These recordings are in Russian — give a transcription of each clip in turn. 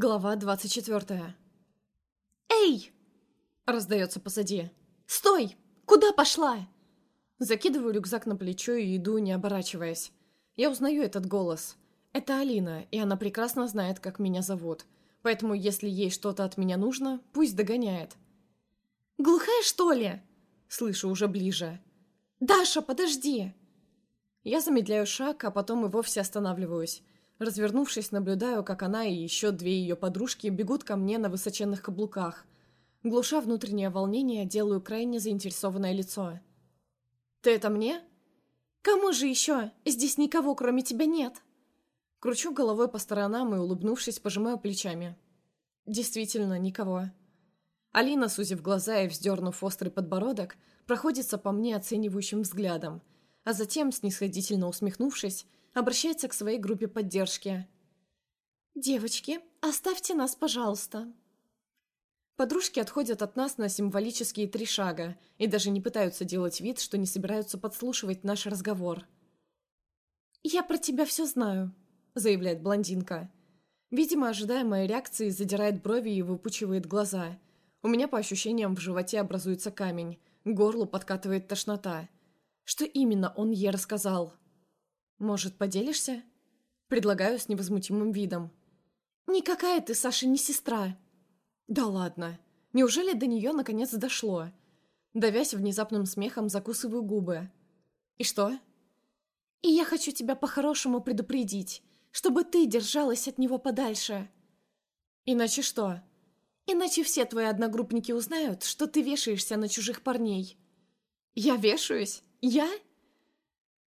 Глава 24. «Эй!» — раздается позади. «Стой! Куда пошла?» Закидываю рюкзак на плечо и иду, не оборачиваясь. Я узнаю этот голос. Это Алина, и она прекрасно знает, как меня зовут. Поэтому, если ей что-то от меня нужно, пусть догоняет. «Глухая, что ли?» Слышу уже ближе. «Даша, подожди!» Я замедляю шаг, а потом и вовсе останавливаюсь. Развернувшись, наблюдаю, как она и еще две ее подружки бегут ко мне на высоченных каблуках. Глуша внутреннее волнение, делаю крайне заинтересованное лицо. «Ты это мне?» «Кому же еще? Здесь никого, кроме тебя, нет!» Кручу головой по сторонам и, улыбнувшись, пожимаю плечами. Действительно, никого. Алина, сузив глаза и вздернув острый подбородок, проходится по мне оценивающим взглядом, а затем, снисходительно усмехнувшись, обращается к своей группе поддержки. «Девочки, оставьте нас, пожалуйста». Подружки отходят от нас на символические три шага и даже не пытаются делать вид, что не собираются подслушивать наш разговор. «Я про тебя все знаю», — заявляет блондинка. Видимо, ожидая моей реакции, задирает брови и выпучивает глаза. У меня, по ощущениям, в животе образуется камень, к горлу подкатывает тошнота. Что именно он ей рассказал?» «Может, поделишься?» Предлагаю с невозмутимым видом. «Никакая ты, Саша, не сестра!» «Да ладно! Неужели до нее наконец дошло?» Давясь внезапным смехом, закусываю губы. «И что?» «И я хочу тебя по-хорошему предупредить, чтобы ты держалась от него подальше». «Иначе что?» «Иначе все твои одногруппники узнают, что ты вешаешься на чужих парней». «Я вешаюсь? Я?»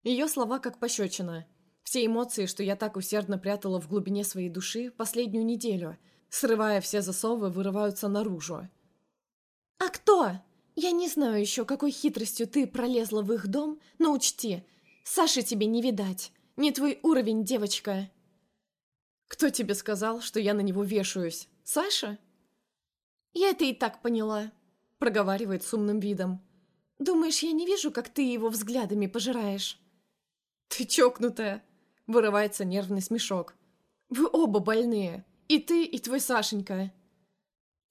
Ее слова как пощечина. Все эмоции, что я так усердно прятала в глубине своей души последнюю неделю, срывая все засовы, вырываются наружу. «А кто? Я не знаю еще, какой хитростью ты пролезла в их дом, но учти, Саши тебе не видать. Не твой уровень, девочка». «Кто тебе сказал, что я на него вешаюсь? Саша?» «Я это и так поняла», — проговаривает с умным видом. «Думаешь, я не вижу, как ты его взглядами пожираешь?» «Ты чокнутая!» — вырывается нервный смешок. «Вы оба больные. И ты, и твой Сашенька».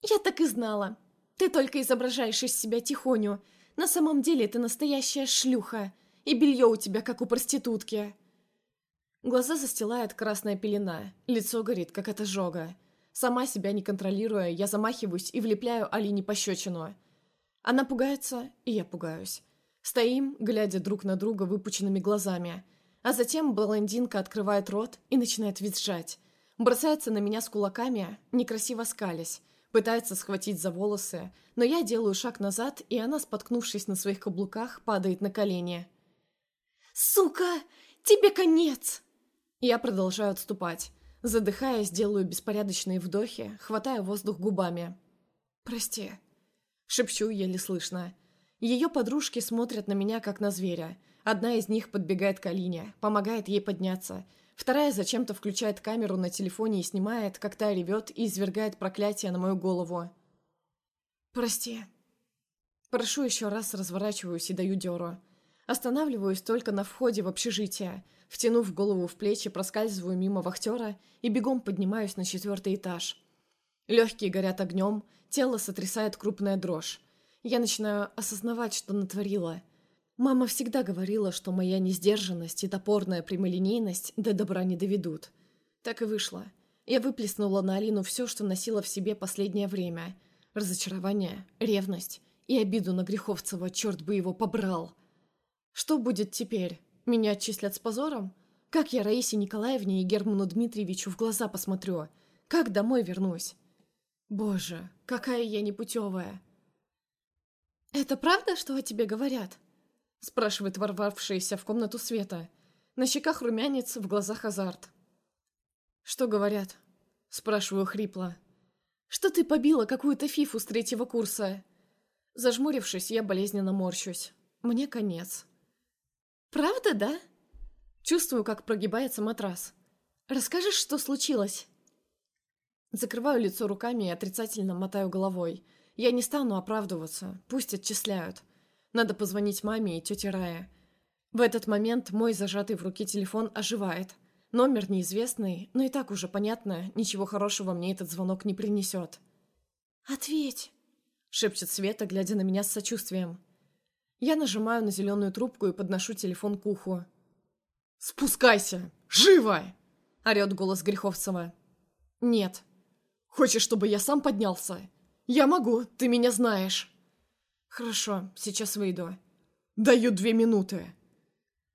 «Я так и знала. Ты только изображаешь из себя тихоню. На самом деле ты настоящая шлюха. И белье у тебя, как у проститутки». Глаза застилает красная пелена. Лицо горит, как от ожога. Сама себя не контролируя, я замахиваюсь и влепляю Алине пощечину. Она пугается, и я пугаюсь. Стоим, глядя друг на друга выпученными глазами. А затем блондинка открывает рот и начинает визжать. Бросается на меня с кулаками, некрасиво скалясь. Пытается схватить за волосы, но я делаю шаг назад, и она, споткнувшись на своих каблуках, падает на колени. «Сука! Тебе конец!» Я продолжаю отступать. Задыхаясь, делаю беспорядочные вдохи, хватая воздух губами. «Прости», — шепчу еле слышно. Ее подружки смотрят на меня, как на зверя. Одна из них подбегает к Алине, помогает ей подняться. Вторая зачем-то включает камеру на телефоне и снимает, как та ревет и извергает проклятие на мою голову. «Прости». Прошу еще раз, разворачиваюсь и даю дёру. Останавливаюсь только на входе в общежитие. Втянув голову в плечи, проскальзываю мимо вахтера и бегом поднимаюсь на четвертый этаж. Легкие горят огнем, тело сотрясает крупная дрожь. Я начинаю осознавать, что натворила. Мама всегда говорила, что моя несдержанность и топорная прямолинейность до добра не доведут. Так и вышло. Я выплеснула на Алину все, что носила в себе последнее время. Разочарование, ревность и обиду на Греховцева, черт бы его побрал. Что будет теперь? Меня отчислят с позором? Как я Раисе Николаевне и Герману Дмитриевичу в глаза посмотрю? Как домой вернусь? Боже, какая я непутевая. «Это правда, что о тебе говорят?» спрашивает ворвавшаяся в комнату Света. На щеках румянец, в глазах азарт. «Что говорят?» спрашиваю хрипло. «Что ты побила какую-то фифу с третьего курса?» Зажмурившись, я болезненно морщусь. Мне конец. «Правда, да?» Чувствую, как прогибается матрас. «Расскажешь, что случилось?» Закрываю лицо руками и отрицательно мотаю головой. Я не стану оправдываться, пусть отчисляют. Надо позвонить маме и тете Рае. В этот момент мой зажатый в руке телефон оживает. Номер неизвестный, но и так уже понятно, ничего хорошего мне этот звонок не принесет. «Ответь!» — шепчет Света, глядя на меня с сочувствием. Я нажимаю на зеленую трубку и подношу телефон к уху. «Спускайся! Живо!» — орет голос Греховцева. «Нет. Хочешь, чтобы я сам поднялся? Я могу, ты меня знаешь». «Хорошо, сейчас выйду». «Даю две минуты».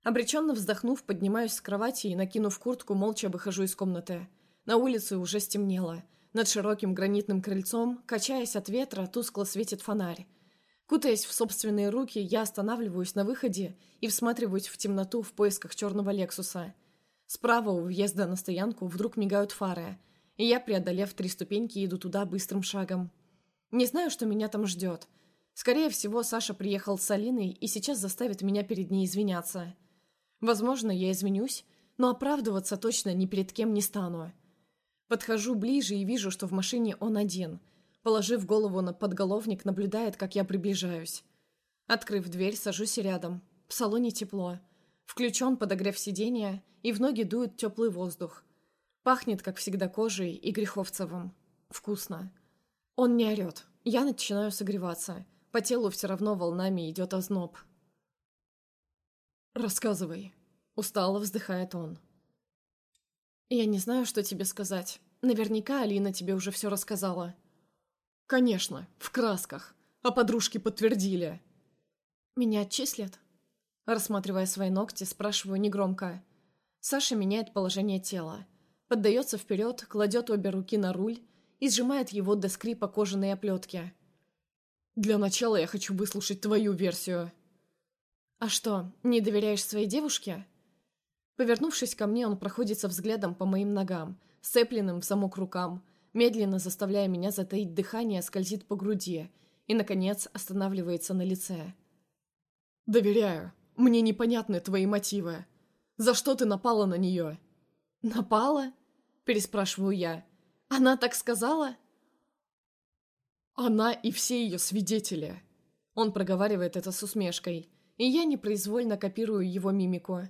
Обреченно вздохнув, поднимаюсь с кровати и, накинув куртку, молча выхожу из комнаты. На улице уже стемнело. Над широким гранитным крыльцом, качаясь от ветра, тускло светит фонарь. Кутаясь в собственные руки, я останавливаюсь на выходе и всматриваюсь в темноту в поисках черного Лексуса. Справа у въезда на стоянку вдруг мигают фары, и я, преодолев три ступеньки, иду туда быстрым шагом. Не знаю, что меня там ждет. Скорее всего, Саша приехал с Алиной и сейчас заставит меня перед ней извиняться. Возможно, я извинюсь, но оправдываться точно ни перед кем не стану. Подхожу ближе и вижу, что в машине он один. Положив голову на подголовник, наблюдает, как я приближаюсь. Открыв дверь, сажусь рядом. В салоне тепло. Включен подогрев сиденья, и в ноги дует теплый воздух. Пахнет, как всегда, кожей и греховцевым. Вкусно. Он не орет. Я начинаю согреваться. По телу все равно волнами идет озноб. «Рассказывай», — устало вздыхает он. «Я не знаю, что тебе сказать. Наверняка Алина тебе уже все рассказала». «Конечно, в красках. А подружки подтвердили». «Меня отчислят?» Рассматривая свои ногти, спрашиваю негромко. Саша меняет положение тела. Поддается вперед, кладет обе руки на руль и сжимает его до скрипа кожаные оплетки. «Для начала я хочу выслушать твою версию». «А что, не доверяешь своей девушке?» Повернувшись ко мне, он проходится взглядом по моим ногам, сцепленным в замок рукам, медленно заставляя меня затаить дыхание, скользит по груди и, наконец, останавливается на лице. «Доверяю. Мне непонятны твои мотивы. За что ты напала на нее?» «Напала?» – переспрашиваю я. «Она так сказала?» «Она и все ее свидетели». Он проговаривает это с усмешкой – и я непроизвольно копирую его мимику.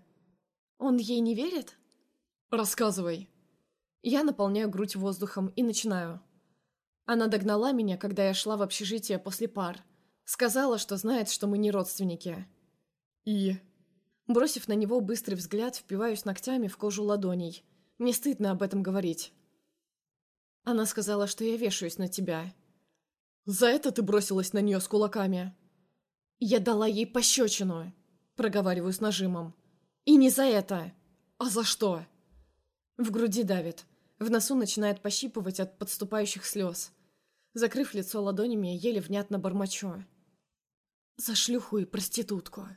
«Он ей не верит?» «Рассказывай». Я наполняю грудь воздухом и начинаю. Она догнала меня, когда я шла в общежитие после пар. Сказала, что знает, что мы не родственники. И... Бросив на него быстрый взгляд, впиваюсь ногтями в кожу ладоней. Мне стыдно об этом говорить. Она сказала, что я вешаюсь на тебя. «За это ты бросилась на нее с кулаками?» «Я дала ей пощечину», — проговариваю с нажимом. «И не за это!» «А за что?» В груди давит. В носу начинает пощипывать от подступающих слез. Закрыв лицо ладонями, еле внятно бормочу. «За шлюху и проститутку!»